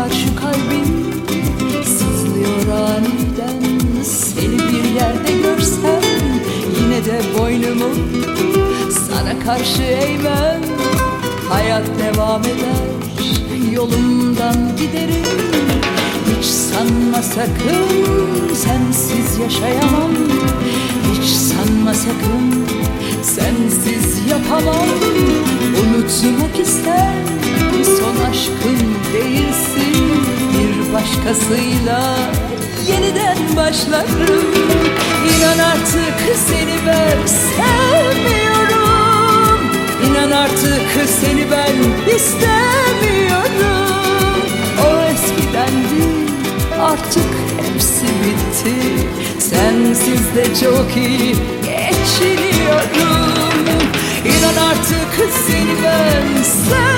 fakat şu kalbim sızlıyor aniden. Seni bir yerde görsem yine de boynumu sana karşı eğmem. Hayat devam eder yolumdan giderim. Hiç sanma sakın sensiz yaşayamam. Hiç sanma sakın sensiz yapamam. Unutmak ister son aşkım başkasıyla yeniden başlarım. İnan artık seni ben sevmiyorum. İnan artık seni ben istemiyorum. O eskidendi artık hepsi bitti. Sensiz de çok iyi geçiniyorum. İnan artık seni ben sevmiyorum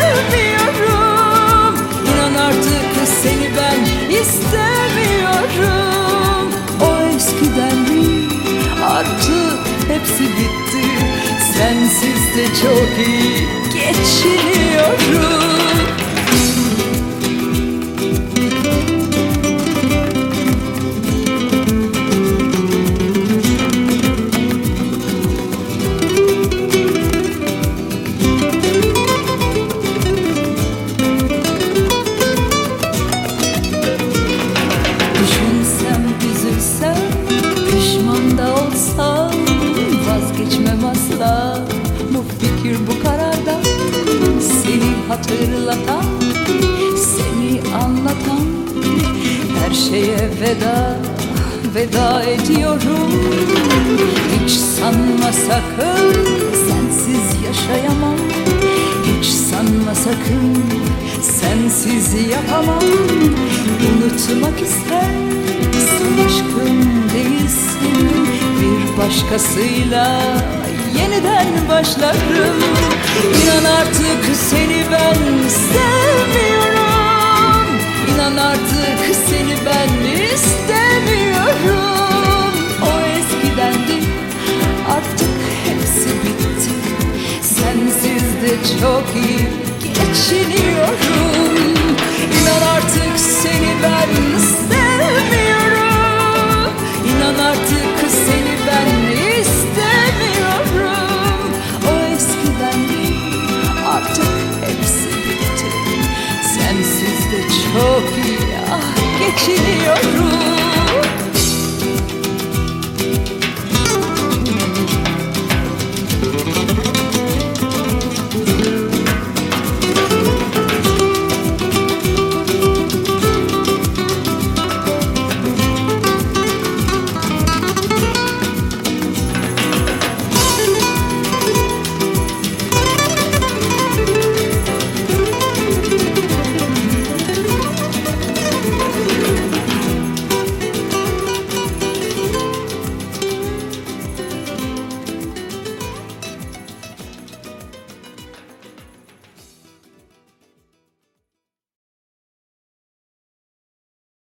hepsi bitti Sensiz de çok iyi geçiniyorum hatırlatan, seni anlatan Her şeye veda, veda ediyorum. Hiç sanma sakın, sensiz yaşayamam. Hiç sanma sakın, sensiz yapamam. Unutmak ister, sen aşkım değilsin. Bir başkasıyla yeniden başlarım. İnan artık seni ben sevmiyorum. İnan artık seni ben istemiyorum. O eskidendi artık hepsi bitti. Sensiz de çok iyi geçiniyorum çok iyi ah geçiniyorum.